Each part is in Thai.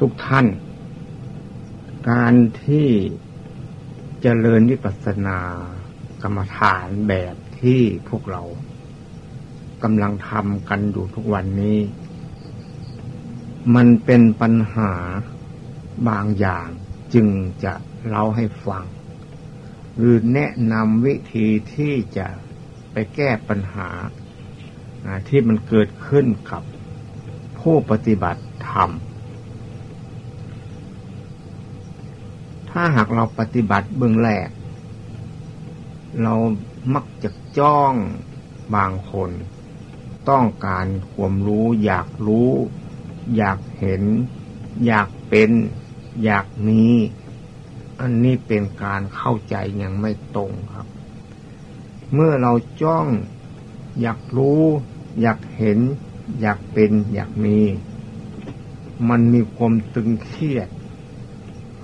ทุกท่าน การที่จเจริญวิปัสสนากรรมฐานแบบที่พวกเรากำลังทำกันอยู่ทุกวันนี้ มันเป็นปัญหาบางอย่างจึงจะเล่าให้ฟัง หรือแนะนำวิธีที่จะไปแก้ปัญหาที่มันเกิดขึ้นกับผู้ปฏิบัติธรรม ถ้าหากเราปฏิบัติเบื้องแรก เรามักจะจ้องบางคน ต้องการความรู้ อยากรู้ อยากเห็น อยากเป็น อยากมีอันนี้เป็นการเข้าใจยังไม่ตรงครับ เมื่อเราจ้องอยากรู้ อยากเห็น อยากเป็น อยากมี มันมีความตึงเครียด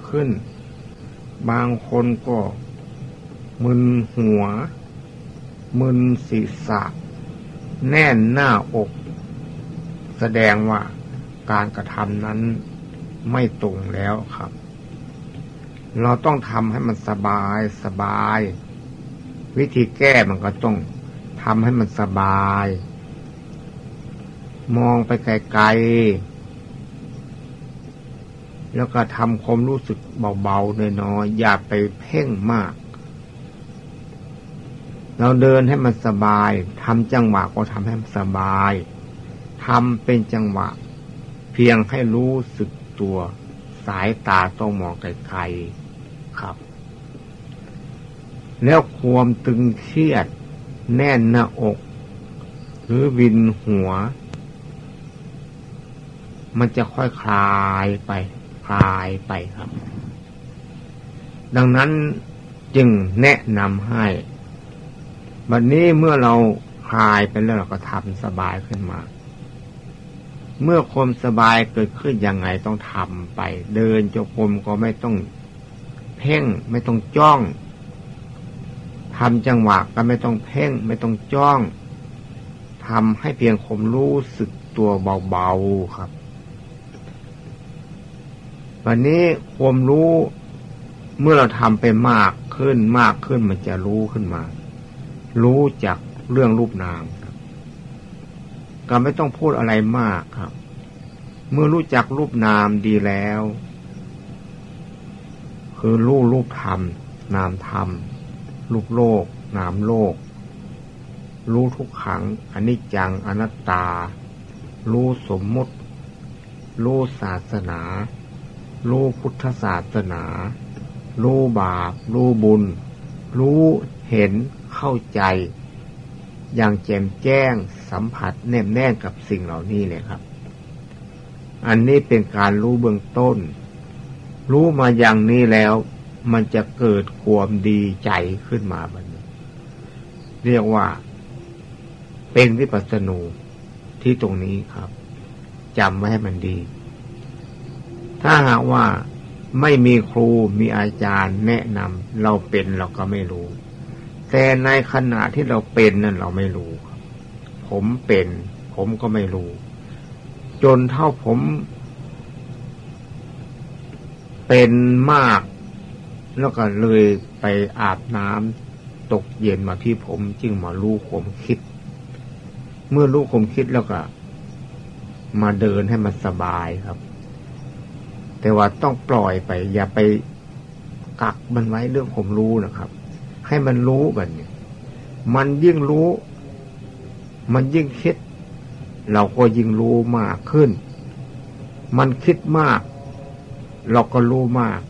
ขึ้น บางคนก็มึนหัว มึนศีรษะ แน่นหน้าอก แสดงว่าการกระทำนั้นไม่ตรงแล้วครับ เราต้องทำให้มันสบายสบาย วิธีแก้มันก็ต้องทำให้มันสบาย มองไปไกลๆ แล้วก็ทำความรู้สึกเบาๆน้อยๆอย่าไปเพ่งมาก เราเดินให้มันสบายทำจังหวะก็ทำให้มันสบายทำเป็นจังหวะ เพียงให้รู้สึกตัวสายตาต้องมองไกลๆครับ แล้วความตึงเครียด แน่นหน้าอก หรือวินหัว มันจะค่อยคลายไป คลายไปครับ ดังนั้นจึงแนะนำให้บัดนนี้เมื่อเราคลายไปแล้วเราก็ทำสบายขึ้นมา เมื่อความสบายเกิดขึ้นยังไงต้องทำไป เดินจงกรมก็ไม่ต้องเพ่งไม่ต้องจ้องทำจังหวะก็ไม่ต้องเพ่งไม่ต้องจ้องทำให้เพียงคมรู้สึกตัวเบาๆครับ วันนี้ความรู้เมื่อเราทำไปมากขึ้นมากขึ้นมันจะรู้ขึ้นมา รู้จากเรื่องรูปนามก็ไม่ต้องพูดอะไรมากครับ เมื่อรู้จักรูปนามดีแล้ว คือรู้รูปธรรม นามธรรม รูปโลก นามโลก รู้ทุกขังอนิจจังอนัตตา รู้สมมุติ รู้ศาสนา รู้พุทธศาสนา รู้บาป รู้บุญ รู้เห็นเข้าใจ อย่างแจ่มแจ้งสัมผัสแนบแน่กับสิ่งเหล่านี้เลยครับ อันนี้เป็นการรู้เบื้องต้น รู้มาอย่างนี้แล้ว มันจะเกิดความดีใจขึ้นมาบันนี้ เรียกว่า เป็นวิปัสสนูที่ตรงนี้ครับจำไว้ให้มันดี ถ้าหากว่าไม่มีครูมีอาจารย์แนะนำเราเป็นเราก็ไม่รู้ แต่ในขณะที่เราเป็นนั่นเราไม่รู้ ผมเป็น ผมก็ไม่รู้ จนเท่าผม เป็นมาก แล้วก็เลยไปอาบน้ำตกเย็นมาที่ผมจึงมารู้ผมคิด เมื่อรู้ผมคิดแล้วก็ มาเดินให้มันสบายครับ แต่ว่าต้องปล่อยไป อย่าไปกักมันไว้เรื่องผมรู้นะครับ ให้มันรู้แบบนี้มันยิ่งรู้ มันยิ่งคิด เราก็ยิ่งรู้มากขึ้น มันคิดมาก เราก็รู้มาก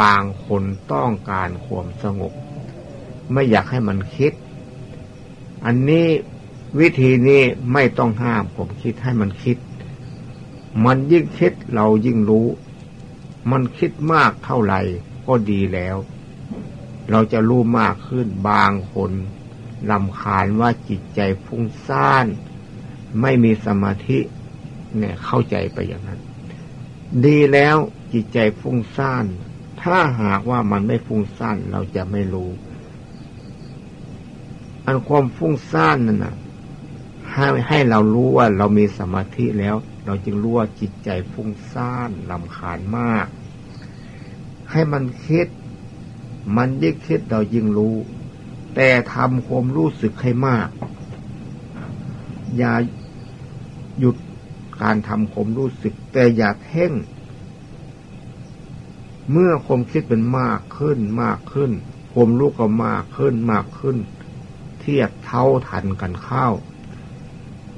บางคนต้องการความสงบ ไม่อยากให้มันคิด อันนี้วิธีนี้ไม่ต้องห้ามผมคิดให้มันคิด มันยิ่งคิดเรายิ่งรู้ มันคิดมากเท่าไหร่ก็ดีแล้ว เราจะรู้มากขึ้นบางคนลำคาญว่าจิตใจฟุ้งซ่าน ไม่มีสมาธิเนี่ยเข้าใจไปอย่างนั้น ดีแล้วจิตใจฟุ้งซ่าน ถ้าหากว่ามันไม่ฟุ้งซ่านเราจะไม่รู้ อันความฟุ้งซ่านนั่นนะให้ให้เรารู้ว่าเรามีสมาธิแล้ว เราจึงรู้ว่าจิตใจฟุ้งซ่านลำคาญมาก ให้มันคิด มันยิ่งคิดเรายิ่งรู้ แต่ทำความรู้สึกให้มาก อย่าหยุดการทำความรู้สึก แต่อย่าเพ่ง เมื่อความคิดเป็นมากขึ้นมากขึ้นความรู้ก็มากขึ้นมากขึ้น เทียบเท่าทันกันเข้า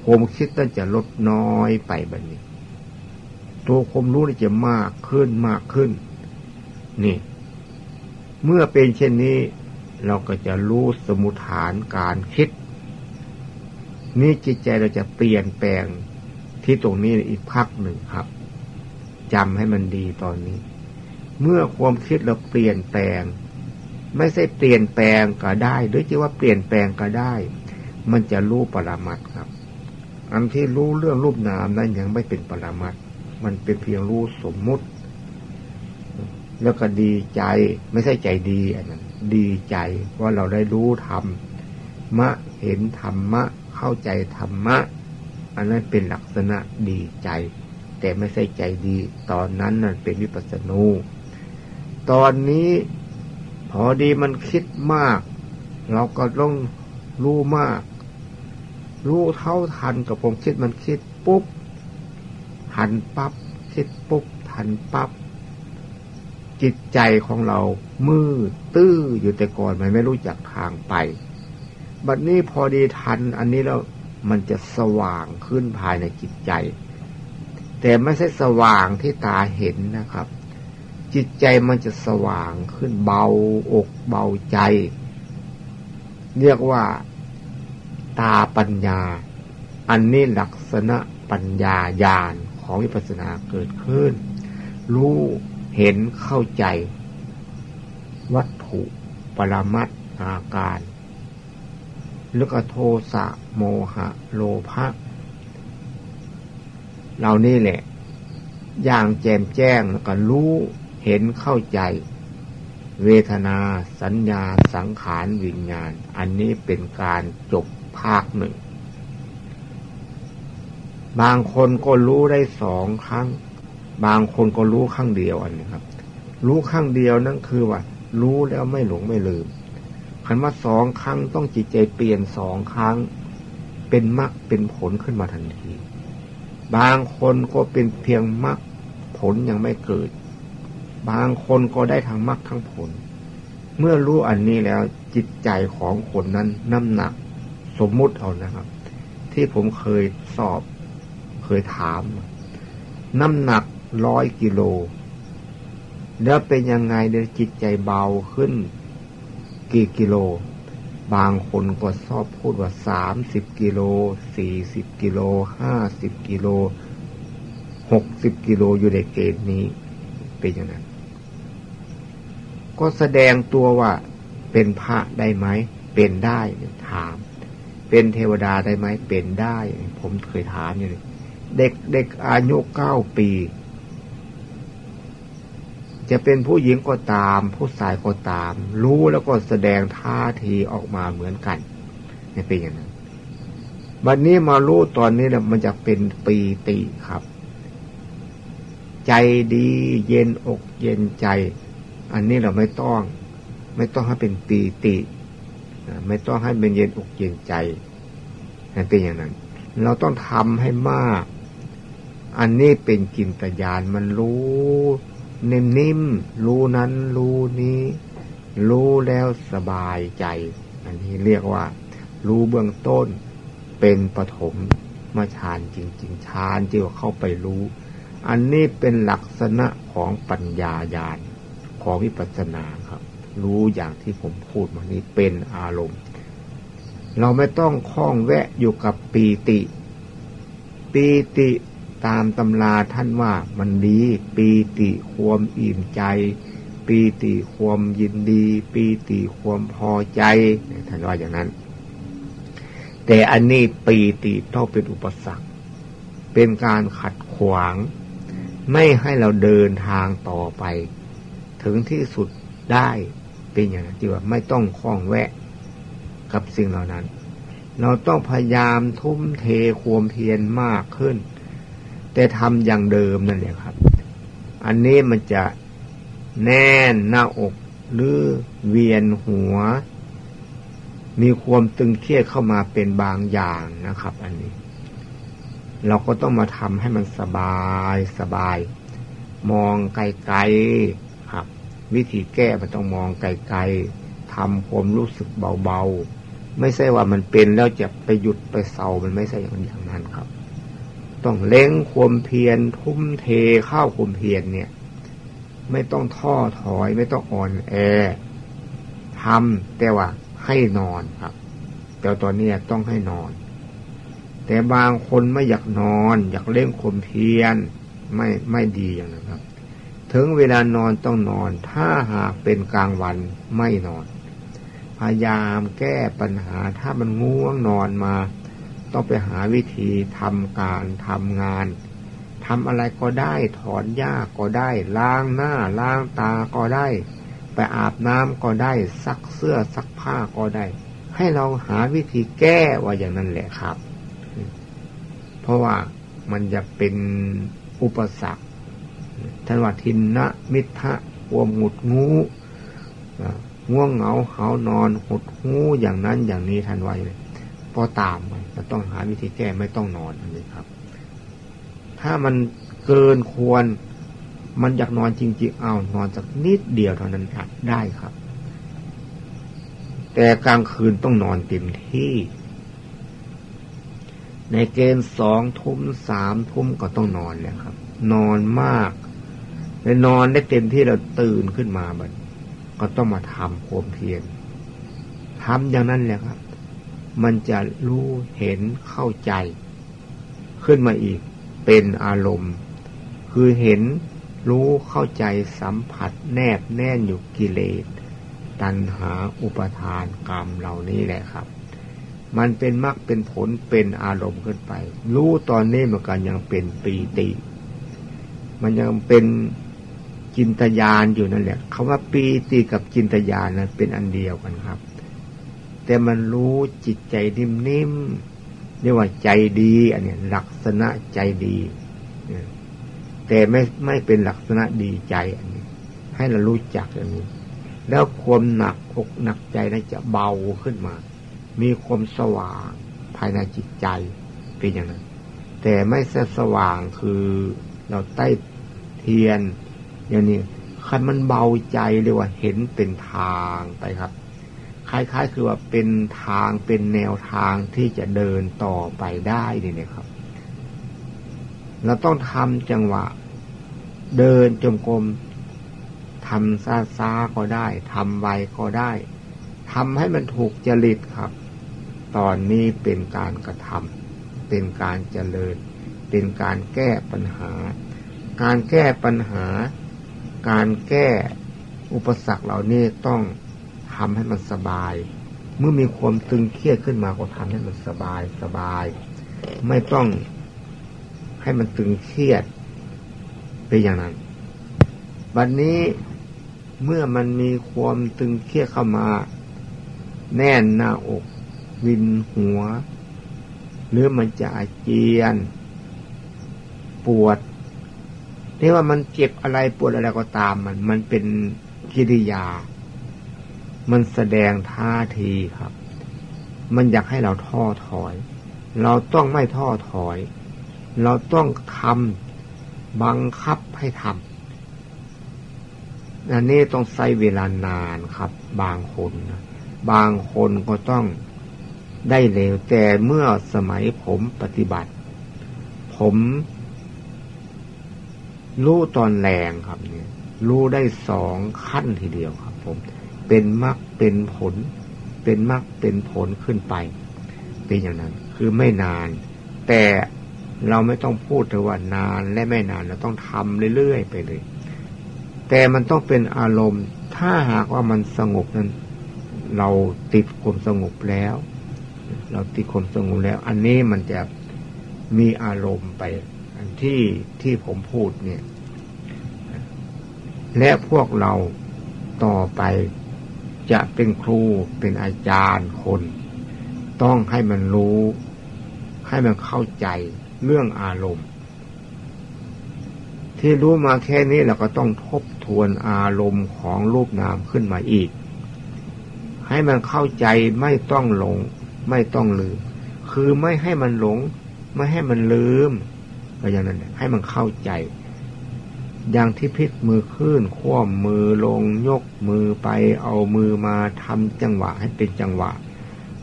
ความคิดนั่นจะลดน้อยไปแบบนี้ ตัวความรู้นี่จะมากขึ้นมากขึ้น นี่ เมื่อเป็นเช่นนี้เราก็จะรู้สมุฐานการคิด นี่จิตใจเราจะเปลี่ยนแปลงที่ตรงนี้อีกพักหนึ่งครับจำให้มันดีตอนนี้ เมื่อความคิดเราเปลี่ยนแปลง ไม่ใช่เปลี่ยนแปลงก็ได้ หรือจะว่าเปลี่ยนแปลงก็ได้ มันจะรู้ปรามัดครับ อันที่รู้เรื่องรูปนามนั้นยังไม่เป็นปรามัตมันเป็นเพียงรู้สมมุติ แล้วก็ดีใจ ไม่ใช่ใจดีอันนั้นดีใจว่าเราได้รู้ธรรมมะเห็นธรรมะ เข้าใจธรรมะ อันนั้นเป็นลักษณะดีใจ แต่ไม่ใช่ใจดี ตอนนั้นนั่นเป็นวิปัสสนูตอนนี้พอดีมันคิดมาก เราก็ต้องรู้มาก รู้เท่าทันกับผมคิดมันคิดปุ๊บ หันปับ๊บคิดปุ๊บ ทันปับ๊บ จิตใจของเรา มืดตื้ออยู่แต่ก่อนมันไม่รู้จักทางไป บัดนี้พอดีทัน อันนี้แล้วมันจะสว่างขึ้นภายในจิตใจ แต่ไม่ใช่สว่างที่ตาเห็นนะครับ จิตใจมันจะสว่างขึ้นเบาอกเบาใจ เรียกว่าตาปัญญา อันนี้ลักษณะปัญญาญาณของวิปัสสนาเกิดขึ้น รู้ เห็นเข้าใจ วัตถุปรมัตอาการล้วก็โทสะโมหะ โลภะเหล่านี้แหละ อย่างแจ่มแจ้งแล้วก็รู้เห็นเข้าใจ เวทนาสัญญาสังขารวิญญาณ อันนี้เป็นการจบภาคหนึ่ง บางคนก็รู้ได้สองครั้ง บางคนก็รู้ครั้งเดียวอันนี้ครับ รู้ครั้งเดียวนั่นคือว่า รู้แล้วไม่หลงไม่ลืมคันว่าสองครั้งต้องจิตใจเปลี่ยนสองครั้ง เป็นมรรคเป็นผลขึ้นมาทันที บางคนก็เป็นเพียงมรรคผลยังไม่เกิด บางคนก็ได้ทั้งมรรคทั้งผล เมื่อรู้อันนี้แล้วจิตใจของคนนั้นน้ำหนัก สมมุติเอานะครับ ที่ผมเคยสอบเคยถาม น้ำหนัก ร้อยกิโล แล้วเป็นยังไงเดี๋ยวจิตใจเบาขึ้น กี่กิโล บางคนก็ชอบพูดว่าสามสิบกิโลสี่สิบกิโลห้าสิบกิโลหกสิบกิโลอยู่ในเกณฑ์นี้ เป็นอย่างนั้น ก็แสดงตัวว่าเป็นพระได้ไหม เป็นได้ถาม เป็นเทวดาได้ไหม เป็นได้ ผมเคยถามอยู่เด็กเด็กอายุเก้าปี จะเป็นผู้หญิงก็ตาม ผู้ชายก็ตาม รู้แล้วก็แสดงท่าทีออกมาเหมือนกันนี่เป็นอย่างนั้นวันนี้มารู้ตอนนี้เนี่ยมันจะเป็นปีติครับ ใจดีเย็นอกเย็นใจ อันนี้เราไม่ต้อง ไม่ต้องให้เป็นปีติไม่ต้องให้เป็นเย็นอกเย็นใจนั่นเป็นอย่างนั้น เราต้องทำให้มาก อันนี้เป็นกินตยานมันรู้ นิ่มๆรู้นั้นรู้นี้ รู้แล้วสบายใจ อันนี้เรียกว่า รู้เบื้องต้น เป็นปฐมมาฌานจริง ๆฌานที่ว่าเข้าไปรู้ อันนี้เป็นลักษณะของปัญญาญาณของวิปัสสนาครับ รู้อย่างที่ผมพูดมานี้เป็นอารมณ์ เราไม่ต้องคล้องแวะอยู่กับปีติ ปีติ ตามตำราท่านว่ามันดีปีติความอิ่มใจ ปีติความยินดี ปีติความพอใจท่านว่าอย่างนั้น แต่อันนี้ปีติต้องเป็นอุปสรรค เป็นการขัดขวาง ไม่ให้เราเดินทางต่อไป ถึงที่สุดได้เป็นอย่างนั้นที่ว่าไม่ต้องคล้องแวะกับสิ่งเหล่านั้น เราต้องพยายามทุ่มเทความเพียรมากขึ้น แต่ทำอย่างเดิมนั่นแหละครับ อันนี้มันจะแน่นหน้าอกหรือเวียนหัว มีความตึงเครียดเข้ามาเป็นบางอย่างนะครับ อันนี้ เราก็ต้องมาทำให้มันสบายสบาย มองไกลๆครับ วิธีแก้มันต้องมองไกลๆทำความรู้สึกเบาๆ ไม่ใช่ว่ามันเป็นแล้วจะไปหยุดไปเศร้ามันไม่ใช่อย่างนั้นครับ ต้องเล้งความเพียรทุ่มเทเข้าความเพียรเนี่ย ไม่ต้องท้อถอยไม่ต้องอ่อนแอทำแต่ว่าให้นอนครับ แต่ตอนนี้ต้องให้นอน แต่บางคนไม่อยากนอน อยากเล่นคมเพียนไม่ไม่ดีอย่างนั้นครับ ถึงเวลานอนต้องนอน ถ้าหากเป็นกลางวันไม่นอน พยายามแก้ปัญหาถ้ามันง่วงนอนมา ต้องไปหาวิธีทำการทำงานทำอะไรก็ได้ถอนหญ้าก็ได้ ล้างหน้าล้างตาก็ได้ ไปอาบน้ำก็ได้ซักเสื้อซักผ้าก็ได้ ให้เราหาวิธีแก้ว่าอย่างนั้นแหละครับ เพราะว่ามันจะเป็นอุปสรรคท่านว่าทินนะมิทะวมหงุดงูง่วงเหงาเหานอนหดหูอย่างนั้นอย่างนี้ท่านไว้เลย พอตามมันจะต้องหาวิธีแก้ไม่ต้องนอนนี่ครับ ถ้ามันเกินควร มันอยากนอนจริงๆเอานอนสักนิดเดียวเท่านั้นอัดได้ครับ แต่กลางคืนต้องนอนเต็มที่ ในเกณฑ์สองทุ่มสามทุ่มก็ต้องนอนแล้วครับ นอนมากในนอนได้เต็มที่เราตื่นขึ้นมาบัดก็ต้องมาทำความเพียรทำอย่างนั้นแหละครับ มันจะรู้เห็นเข้าใจ ขึ้นมาอีกเป็นอารมณ์ คือเห็นรู้เข้าใจสัมผัสแนบแน่นอยู่กิเลส ตัณหาอุปทานกรรมเหล่านี้แหละครับ มันเป็นมรรคเป็นผลเป็นอารมณ์ขึ้นไป รู้ตอนนี้มันกันยังเป็นปีติ มันยังเป็นจินตยานอยู่นั่นแหละคาว่าปีติกับจินตยานนั้นเป็นอันเดียวกันครับ แต่มันรู้จิตใจนิ่มเรียกว่าใจดี อันนี้ลักษณะใจดีแต่ไม่ไม่เป็นลักษณะดีใจอันนี้ ให้เรารู้จักอย่างนี้ แล้วความหนักอกหนักใจนั้นจะเบาขึ้นมา มีความสว่างภายในจิตใจเป็นอย่างนั้น แต่ไม่แสสว่างคือเราใต้เทียนอย่างนี้คันมันเบาใจเรียกว่าเห็นเป็นทางไปครับ คล้ายๆ คือว่าเป็นทางเป็นแนวทางที่จะเดินต่อไปได้นี่นะครับ เราต้องทำจังหวะ เดินจมกรมทำซาซาก็ได้ทำไวก็ได้ทำให้มันถูกจริตครับ ตอนนี้เป็นการกระทำเป็นการเจริญ เป็นการแก้ปัญหา การแก้ปัญหา การแก้อุปสรรคเหล่านี้ต้อง ทำให้มันสบาย เมื่อมีความตึงเครียดขึ้นมาก็ทำให้มันสบายสบาย ไม่ต้องให้มันตึงเครียดเป็นอย่างนั้นวันนี้เมื่อมันมีความตึงเครียดเข้ามา แน่นหน้าอก วินหัว หรือมันจะอาเจียน ปวดเรียกว่ามันเจ็บอะไรปวดอะไรก็ตามมัน มันเป็นกิริยา มันแสดงท่าทีครับ มันอยากให้เราท้อถอย เราต้องไม่ท้อถอย เราต้องทำบังคับให้ทำอันนี้ต้องใช้เวลานานครับ บางคนนะบางคนก็ต้องได้เร็วแต่เมื่อสมัยผมปฏิบัติ ผมรู้ตอนแรงครับเนี่ย รู้ได้สองขั้นทีเดียวครับผม เป็นมรรคเป็นผล เป็นมรรคเป็นผลขึ้นไป เป็นอย่างนั้น คือไม่นาน แต่เราไม่ต้องพูดถึงว่านานและไม่นานเราต้องทำเรื่อยๆไปเลย แต่มันต้องเป็นอารมณ์ ถ้าหากว่ามันสงบนั้น เราติดความสงบแล้ว เราติดความสงบแล้ว อันนี้มันจะมีอารมณ์ไป อันที่ที่ผมพูดเนี่ย และพวกเราต่อไป จะเป็นครูเป็นอาจารย์คน ต้องให้มันรู้ ให้มันเข้าใจเรื่องอารมณ์ ที่รู้มาแค่นี้เราก็ต้องทบทวนอารมณ์ของรูปนามขึ้นมาอีก ให้มันเข้าใจไม่ต้องหลง ไม่ต้องลืม คือไม่ให้มันหลง ไม่ให้มันลืม ก็อย่างนั้นให้มันเข้าใจ อย่างที่พลิกมือขึ้นคว่ำมือลงยกมือไปเอามือมาทำจังหวะให้เป็นจังหวะ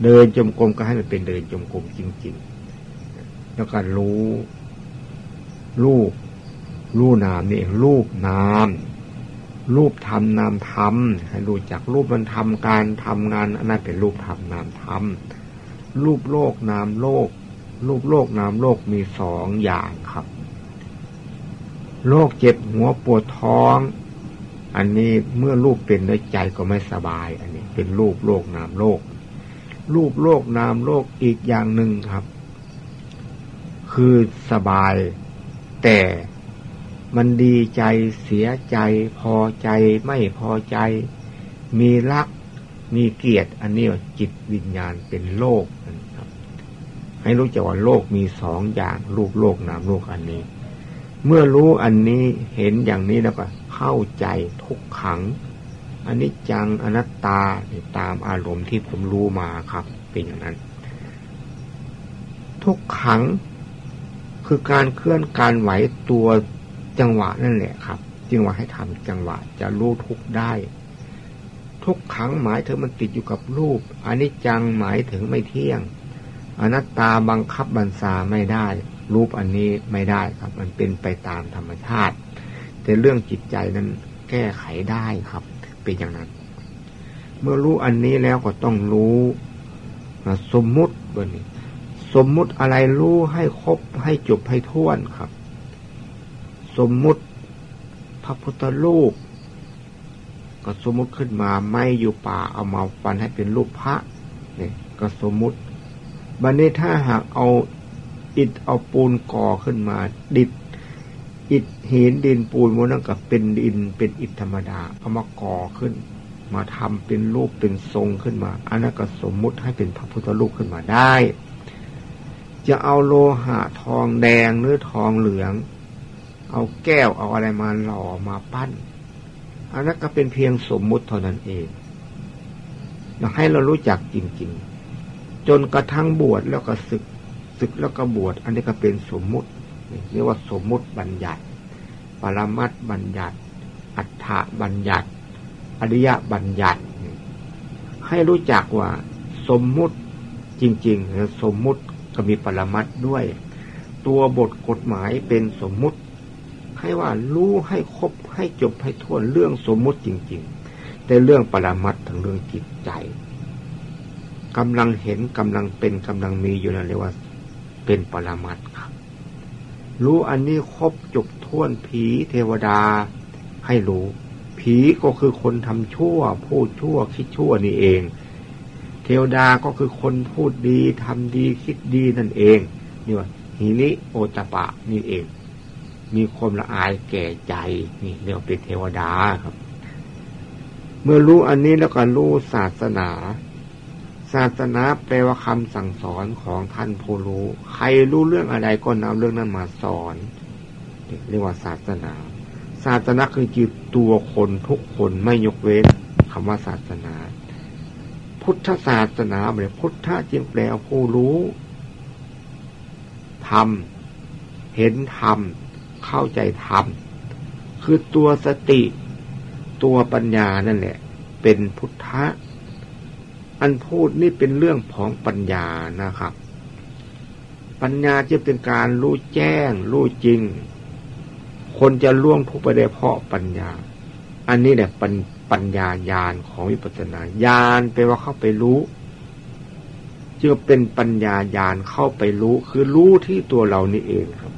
เดินจมกรมก็ให้มันเป็นเดินจมกรมจริงๆ แล้วก็รู้รูปรูปนามนี่รูปนามรูปทำนามทำให้รู้จักรูปมันทำการทำงานอันนั้นเป็นรูปทำนามทำรูปโลกนามโลก รูปโลกนามโลกมีสองอย่างครับ โรคเจ็บหัวปวดท้อง อันนี้เมื่อรูปเป็นด้วยใจก็ไม่สบาย อันนี้ เป็นรูปโลกนามโลกรูปโลกนามโลกอีกอย่างหนึ่งครับ คือสบาย แต่มันดีใจเสียใจพอใจไม่พอใจ มีรักมีเกียรติ อันนี้จิตวิญญาณเป็นโลกนะครับ ให้รู้จักว่าโลกมีสองอย่าง รูปโลกนามโลกอันนี้ เมื่อรู้อันนี้เห็นอย่างนี้แล้วก็เข้าใจทุกขังอันนี้จังอนัตตาตามอารมณ์ที่ผมรู้มาครับ เป็นอย่างนั้น ทุกขังคือการเคลื่อนการไหวตัวจังหวะนั่นแหละครับ จึงว่าให้ทำจังหวะจะรู้ทุกได้ ทุกขังหมายถึงมันติดอยู่กับรูปอันนี้จังหมายถึงไม่เที่ยง อนัตตาบังคับบัญชาไม่ได้ รูปอันนี้ไม่ได้ครับ มันเป็นไปตามธรรมชาติ แต่เรื่องจิตใจนั้นแก้ไขได้ครับ เป็นอย่างนั้น เมื่อรู้อันนี้แล้วก็ต้องรู้สมมุติบนนี้สมมุติอะไรรู้ให้ครบให้จบให้ท้วนครับ สมมุติพระพุทธรูปก็สมมุติขึ้นมาไม่อยู่ป่าเอามาฟันให้เป็นรูปพระเนี่ยก็สมมุติบันนี้ถ้าหากเอา อิฐเอาปูนก่อขึ้นมา ดิดอิฐหินดินปูนมันนั่นกับเป็นดินเป็นอิฐธรรมดาเอามาก่อขึ้น มาทำเป็นรูปเป็นทรงขึ้นมาอันนั้นก็สมมุติให้เป็นพระพุทธรูปขึ้นมาได้ จะเอาโลหะทองแดงหรือทองเหลือง เอาแก้วเอาอะไรมาหล่อมาปั้นอันนั้นก็เป็นเพียงสมมุติเท่านั้นเองอยากให้เรารู้จักจริง ๆ จนกระทั่งบวชแล้วก็ศึก ศึกแล้วก็บวชอันนี้ก็เป็นสมมุติเรียกว่าสมมุติบัญญัติ ปรมัตบัญญัติ อัฏฐบัญญัติ อริยบัญญัติ ให้รู้จักว่าสมมุติจริงๆสมมุติก็มีปรมัตด้วย ตัวบทกฎหมายเป็นสมมุติ ให้ว่ารู้ให้ครบให้จบให้ท่วนเรื่องสมมุติจริง ๆ แต่เรื่องปรมัตทั้งเรื่องจิตใจกำลังเห็นกำลังเป็นกำลังมีอยู่นั่นเรียกว่า เป็นปรมัตครับ รู้อันนี้ครบจบท้วนผีเทวดา ให้รู้ ผีก็คือคนทำชั่ว พูดชั่วคิดชั่วนี่เอง เทวดาก็คือคนพูดดีทำดีคิดดีนั่นเองนี่ว่าหิริโอตปะนี่เอง มีความละอายแก่ใจนี่เรียกเป็นเทวดาครับ เมื่อรู้อันนี้แล้วก็รู้ศาสนา ศาสนาแปลว่าคำสั่งสอนของท่านผู้รู้ ใครรู้เรื่องอะไรก็นำเรื่องนั้นมาสอนเรียกว่าศาสนา ศาสนาคือจิตตัวคนทุกคนไม่ยกเว้นคำว่าศาสนา พุทธศาสนาเนี่ยพุทธะจึงแปลผู้รู้ทำเห็นธรรมเข้าใจธรรมคือตัวสติ ตัวปัญญานั่นแหละ เป็นพุทธะ อันพูดนี่เป็นเรื่องของปัญญานะครับ ปัญญาจะเป็นการรู้แจ้ง รู้จริง คนจะล่วงทุกไปได้เพราะปัญญา อันนี้แหละปัญปัญญาญาณของวิปัสสนาญาณแปลว่าเข้าไปรู้จึงเป็นปัญญาญาณเข้าไปรู้ คือรู้ที่ตัวเรานี่เองครับ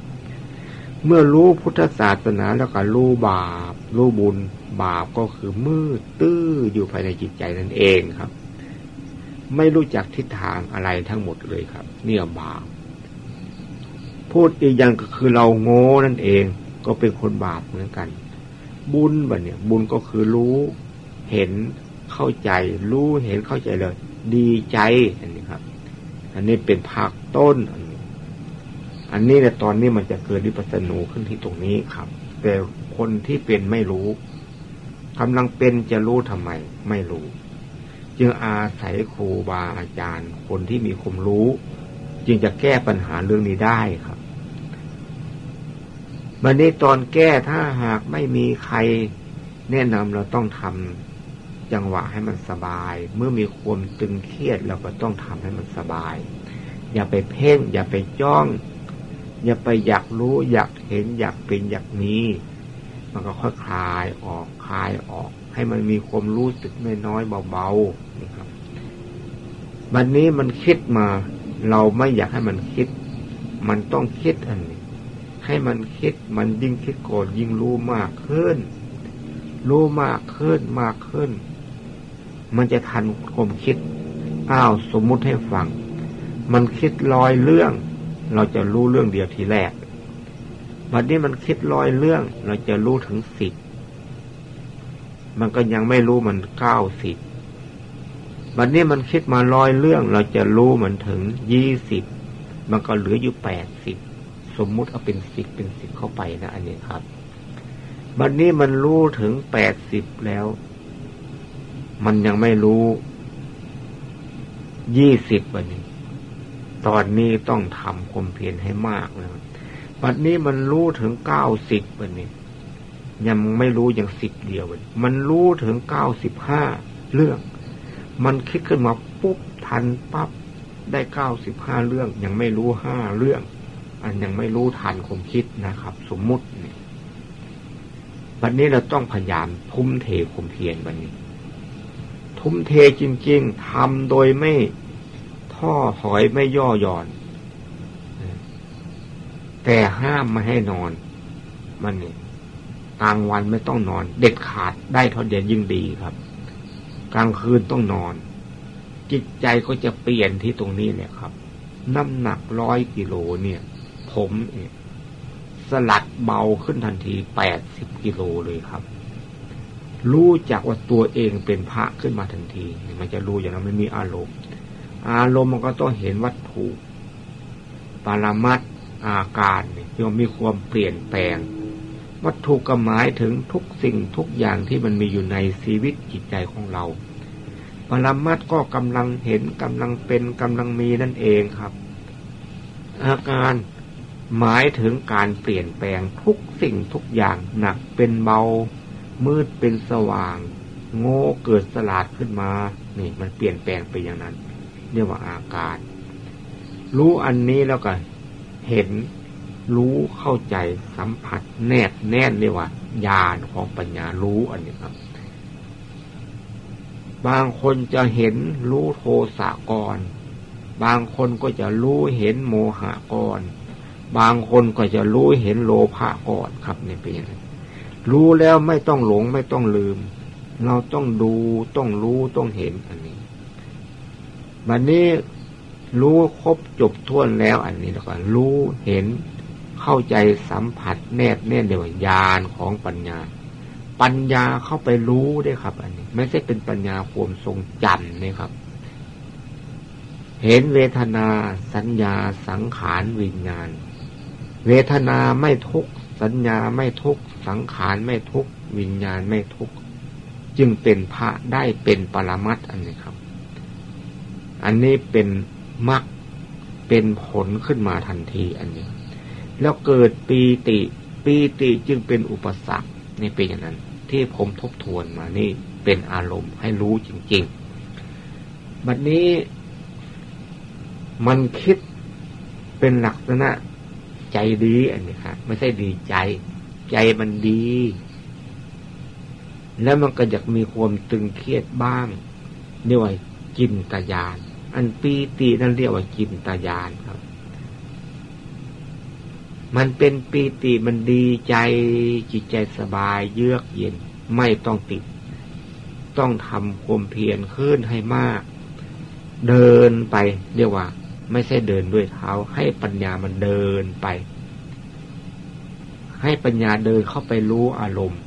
เมื่อรู้พุทธศาสนาแล้วก็รู้บาป รู้บุญ บาปก็คือมืดตื้ออยู่ภายในจิตใจนั่นเองครับ ไม่รู้จักทิศทางอะไรทั้งหมดเลยครับ เนี่ยบาปพูดอีกอย่างก็คือเราโง่นั่นเอง ก็เป็นคนบาปเหมือนกัน บุญบะเนี่ย บุญก็คือรู้ เห็นเข้าใจ รู้เห็นเข้าใจเลย ดีใจอันนี้ครับ อันนี้เป็นภาคต้นอันนี้อันนี้เนี่ยตอนนี้มันจะเกิดวิปัสสนูขึ้นที่ตรงนี้ครับ แต่คนที่เป็นไม่รู้กำลังเป็นจะรู้ทำไม ไม่รู้ จึงอาศัยครูบาอาจารย์ คนที่มีความรู้ จึงจะแก้ปัญหาเรื่องนี้ได้ครับวันนี้ตอนแก้ถ้าหากไม่มีใครแนะนำเราต้องทำจังหวะให้มันสบาย เมื่อมีความตึงเครียดเราก็ต้องทำให้มันสบาย อย่าไปเพ่ง อย่าไปจ้อง อย่าไปอยากรู้ อยากเห็น อยากเป็นอยากมีมันก็ค่อยคลายออกคลายออก ให้มันมีความรู้สึกน้อยๆเบาๆนะครับวันนี้มันคิดมา เราไม่อยากให้มันคิด มันต้องคิดอันนี้ ให้มันคิดมันยิ่งคิดโกรธยิ่งรู้มากขึ้น รู้มากขึ้นมากขึ้น มันจะทันความคิดอ้าวสมมุติให้ฟัง มันคิดลอยเรื่อง เราจะรู้เรื่องเดียวทีแรกบัดนี้มันคิดลอยเรื่อง เราจะรู้ถึงสิบ มันก็ยังไม่รู้มันเก้าสิบบัดนี้มันคิดมาลอยเรื่อง เราจะรู้มันถึงยี่สิบมันก็เหลืออยู่แปดสิบสมมุติเอาเป็นสิบเป็นสิบเข้าไปนะอันนี้ครับบัดนนี้มันรู้ถึงแปดสิบแล้ว มันยังไม่รู้ยี่สิบวันนี้ ตอนนี้ต้องทำความเพียรให้มากแล้วบัดนี้มันรู้ถึงเก้าสิบวันนี้ ยังไม่รู้อย่างสิบเดียวเลยมันรู้ถึงเก้าสิบห้าเรื่อง มันคิดขึ้นมาปุ๊บทันปั๊บได้เก้าสิบห้าเรื่อง ยังไม่รู้ห้าเรื่อง อันยังไม่รู้ทันความคิดนะครับ สมมุติเนี่ยวันนี้เราต้องพยายามทุ่มเทความเพียรวันนี้ ทุ่มเทจริง ๆทำโดยไม่ท้อถอยไม่ย่อหย่อน แต่ห้ามไม่ให้นอน มันนี่ กลางวันไม่ต้องนอน เด็ดขาดได้เท่าเดียวยิ่งดีครับ กลางคืนต้องนอน จิตใจก็จะเปลี่ยนที่ตรงนี้เนี่ยครับ น้ำหนักร้อยกิโลเนี่ย ผมเองสลัดเบาขึ้นทันทีแปดสิบกิโลเลยครับ รู้จักว่าตัวเองเป็นพระขึ้นมาทันที มันจะรู้อย่างนั้นไม่มีอารมณ์ อารมณ์มันก็ต้องเห็นวัตถุปารามัดอาการเนี่ยมีความเปลี่ยนแปลง วัตถุก็หมายถึงทุกสิ่งทุกอย่างที่มันมีอยู่ในชีวิตจิตใจของเราปรมัตก็กำลังเห็นกำลังเป็นกำลังมีนั่นเองครับ อาการหมายถึงการเปลี่ยนแปลงทุกสิ่งทุกอย่างหนักเป็นเบา มืดเป็นสว่าง โง่เกิดสลาดขึ้นมา นี่มันเปลี่ยนแปลงไปอย่างนั้น เรียกว่าอาการ รู้อันนี้แล้วก็เห็น รู้เข้าใจสัมผัส แนบแน่นเรียกว่าญาณของปัญญารู้อันนี้ครับ บางคนจะเห็นรู้โทสะก่อนบางคนก็จะรู้เห็นโมหะก่อน บางคนก็จะรู้เห็นโลภะก่อนครับนี่เป็นอย่างนี้รู้แล้วไม่ต้องหลงไม่ต้องลืม เราต้องดูต้องรู้ต้องเห็นอันนี้วันนี้รู้ครบจบท้วนแล้วอันนี้แล้วก็รู้เห็น เข้าใจสัมผัสแนบแน่นเดียวญาณของปัญญา ปัญญาเข้าไปรู้ได้ครับ อันนี้ ไม่ใช่เป็นปัญญาความทรงจำนี่ครับ เห็นเวทนาสัญญาสังขารวิญญาณ เวทนาไม่ทุกสัญญาไม่ทุกสังขารไม่ทุกวิญญาณไม่ทุกจึงเป็นพระได้เป็นปรมัตอันนี้ครับ อันนี้เป็นมักเป็นผลขึ้นมาทันทีอันนี้ แล้วเกิดปีติปีติจึงเป็นอุปสรรคนี่เป็นอย่างนั้น ที่ผมทบทวนมานี่เป็นอารมณ์ให้รู้จริง ๆ บัดนี้มันคิดเป็นลักษณะใจดีอันนี้ครับไม่ใช่ดีใจ ใจมันดี แล้วมันก็อยากมีความตึงเครียดบ้างเรียกว่าจินตยาน อันปีตินั่นเรียกว่าจินตายานครับ มันเป็นปีติมันดีใจจิตใจสบายเยือกเย็นไม่ต้องติด ต้องทำความเพียรขึ้นให้มาก เดินไปเรียกว่า ไม่ใช่เดินด้วยเท้า ให้ปัญญามันเดินไป ให้ปัญญาเดินเข้าไปรู้อารมณ์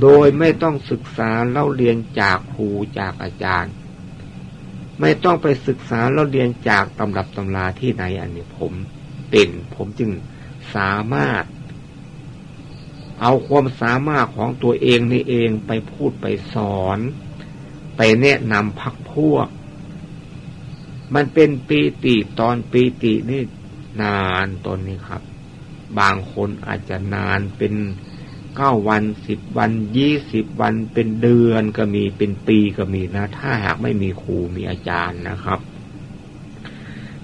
โดยไม่ต้องศึกษาเล่าเรียนจากครูจากอาจารย์ ไม่ต้องไปศึกษาแล้วเรียนจากตำรับตำราที่ไหนอันนี้ผม เป็นผมจึงสามารถ เอาความสามารถของตัวเองนี่เองไปพูดไปสอน ไปแนะนำพักพวก มันเป็นปีติตอนปีตินี่นานตอนนี้ครับ บางคนอาจจะนานเป็นเก้าวันสิบวันยี่สิบวันเป็นเดือนก็มีเป็นปีก็มีนะ ถ้าหากไม่มีครูมีอาจารย์นะครับ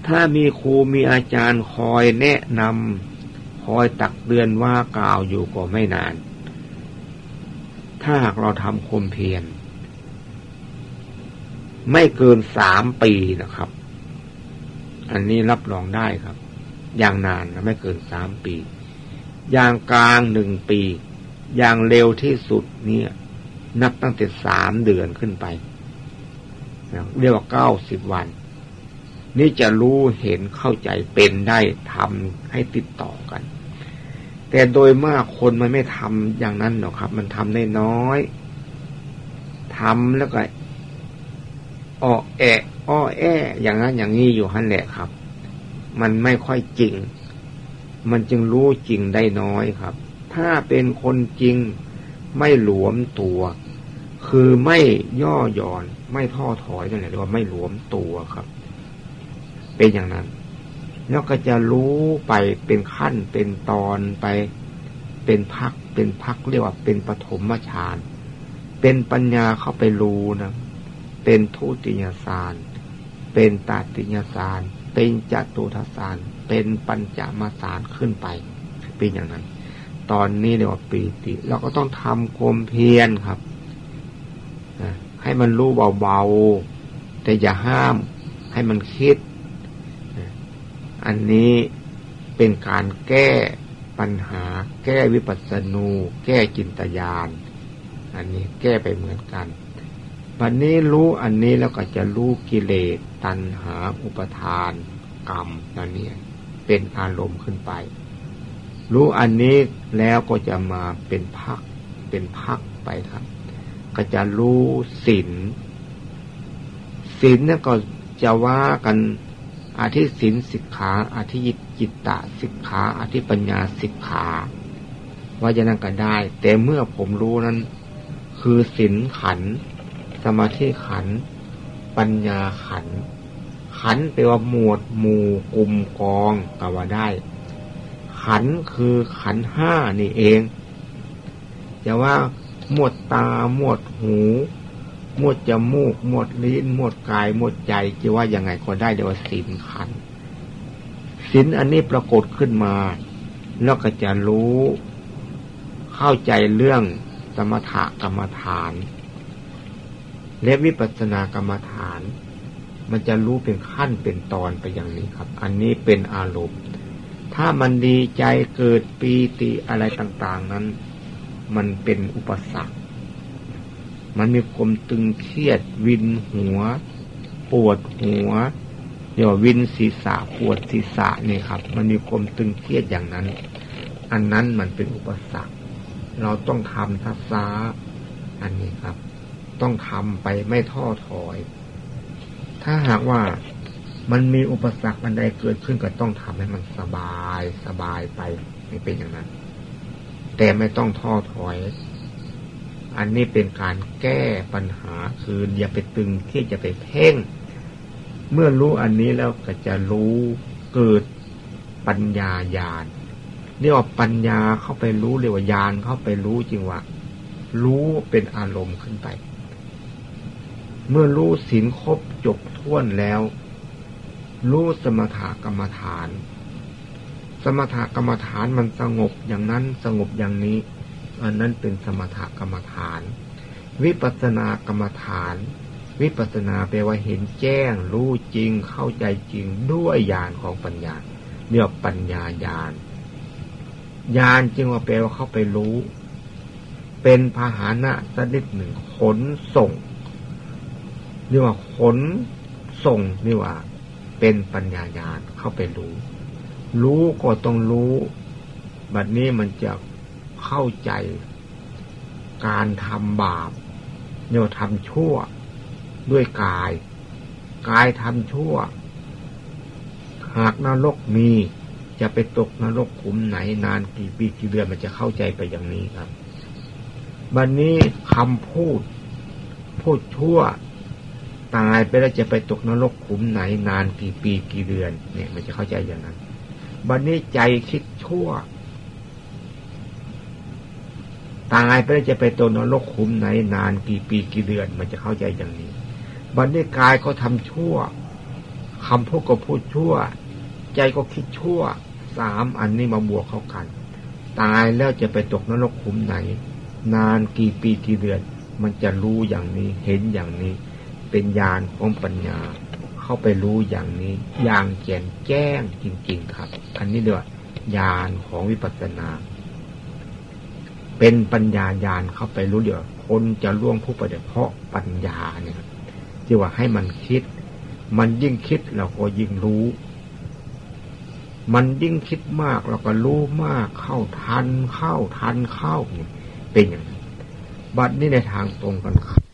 ถ้ามีครูมีอาจารย์คอยแนะนำคอยตักเตือนว่ากล่าวอยู่ก็ไม่นาน ถ้าหากเราทำคมเพียรไม่เกินสามปีนะครับ อันนี้รับรองได้ครับ อย่างนานนะไม่เกินสามปี อย่างกลางหนึ่งปี อย่างเร็วที่สุดเนี่ย นับตั้งแต่สามเดือนขึ้นไปเรียกว่าเก้าสิบวัน นี่จะรู้เห็นเข้าใจเป็นได้ทำให้ติดต่อกัน แต่โดยมากคนมันไม่ทำอย่างนั้นหรอกครับ มันทำได้น้อยทำแล้วก็อ้อแอะอ้อแออย่างนั้นอย่างนี้อยู่ฮั่นแหละครับ มันไม่ค่อยจริง มันจึงรู้จริงได้น้อยครับ ถ้าเป็นคนจริงไม่หลวมตัว คือไม่ย่อหย่อน ไม่ท้อถอยนั่นแหละเรียกว่าไม่หลวมตัวครับ เป็นอย่างนั้น แล้วก็จะรู้ไปเป็นขั้นเป็นตอนไป เป็นพักเป็นพักเรียกว่าเป็นปฐมฌานเป็นปัญญาเข้าไปรู้นะเป็นทุติยสารเป็นตาติยสารเป็นจตุทสารเป็นปัญจมาสารขึ้นไปเป็นอย่างนั้น ตอนนี้เรียกว่าปีติ เราก็ต้องทำคมเพียรครับให้มันรู้เบาๆแต่อย่าห้าม ให้มันคิด อันนี้เป็นการแก้ปัญหา แก้วิปัสสนู แก้จินตยานอันนี้แก้ไปเหมือนกันวันนี้รู้อันนี้แล้วก็จะรู้กิเลสตัณหาอุปทาน กรรมนั่นนี่เป็นอารมณ์ขึ้นไป รู้อันนี้แล้วก็จะมาเป็นพัก เป็นพักไปครับ ก็จะรู้ศีลศีลนี่ก็จะว่ากัน อาทิศีลสิกขาอาทิยิจิตตะสิกขาอาทิปัญญาสิกขา ว่าจะนั่นก็ได้ แต่เมื่อผมรู้นั้น คือศีลขัน สมาธิขัน ปัญญาขัน ขันแปลว่าหมวดหมู่กลุ่มกองก็ว่าได้ ขันคือขันห้านี่เองจะว่าหมวดตาหมวดหู หมดจมูก หมดลิ้น หมดกาย หมดใจจะว่ายังไงก็ได้เดี๋ยวสินขันสินอันนี้ปรากฏขึ้นมา แล้วก็จะรู้ เข้าใจเรื่องสมถกรรมฐาน และวิปัสสนากรรมฐาน มันจะรู้เป็นขั้นเป็นตอนไปอย่างนี้ครับ อันนี้เป็นอารมณ์ ถ้ามันดีใจเกิดปีติอะไรต่าง ๆนั้น มันเป็นอุปสรรค มันมีความตึงเครียด วินหัว ปวดหัวเดี๋ยววินศีรษะปวดศีรษะนี่ครับ มันมีความตึงเครียดอย่างนั้น อันนั้นมันเป็นอุปสรรค เราต้องทำทัศาอันนี้ครับ ต้องทำไปไม่ท้อถอย ถ้าหากว่ามันมีอุปสรรคอันใดเกิดขึ้นก็ต้องทำให้มันสบายสบายไปไม่เป็นอย่างนั้น แต่ไม่ต้องท้อถอย อันนี้เป็นการแก้ปัญหาคืออย่าไปตึงที่จะไปเพ่ง เมื่อรู้อันนี้แล้วก็จะรู้เกิดปัญญาญาณเรียกว่าปัญญาเข้าไปรู้เรียกว่าญาณเข้าไปรู้จริงว่ารู้เป็นอารมณ์ขึ้นไป เมื่อรู้สินครบจบท้วนแล้ว รู้สมถกรรมฐาน สมถกรรมฐานมันสงบอย่างนั้นสงบอย่างนี้ อันนั้นเป็นสมถกรรมฐาน วิปัสสนากรรมฐาน วิปัสสนาแปลว่าเห็นแจ้ง รู้จริงเข้าใจจริงด้วยญาณของปัญญาเรียกปัญญาญาณญาณจึงว่าแปลว่าเข้าไปรู้ เป็นพาหนะชนิดหนึ่งขนส่งเรียกว่าขนส่งนี่ว่า เป็นปัญญาญาณเข้าไปรู้ รู้ก็ต้องรู้ บัดนี้มันจะ เข้าใจการทำบาปเนี่ยทำชั่วด้วยกาย กายทำชั่ว หากนรกมีจะไปตกนรกขุมไหนนานกี่ปีกี่เดือนมันจะเข้าใจไปอย่างนี้ครับวันนี้คำพูด พูดชั่ว ตายไปแล้วจะไปตกนรกขุมไหนนานกี่ปีกี่เดือน เนี่ย มันจะเข้าใจอย่างนั้นวันนี้ใจคิดชั่ว ตายไปแล้วจะไปตกนรกขุมไหนนานกี่ปีกี่เดือนมันจะเข้าใจอย่างนี้วันนี้กายก็ทำชั่วคำพูดก็พูดชั่ว ใจก็คิดชั่วสามอันนี้มาบวกเข้ากัน ตายแล้วจะไปตกนรกขุมไหน นานกี่ปีกี่เดือน มันจะรู้อย่างนี้เห็นอย่างนี้ เป็นญาณของปัญญา เข้าไปรู้อย่างนี้ อย่างแจ่มแจ้งจริง ๆ ครับ อันนี้เรียกว่าญาณของวิปัสสนา เป็นปัญญาญาณเข้าไปรู้เดี๋ยวคนจะล่วงผู้ปฏิเพราะปัญญาเนี่ยที่ว่าให้มันคิด มันยิ่งคิดเราก็ยิ่งรู้ มันยิ่งคิดมากเราก็รู้มากเข้าทันเข้าทันเข้าเป็นอย่างนี้บัดนี้ในทางตรงกันครับ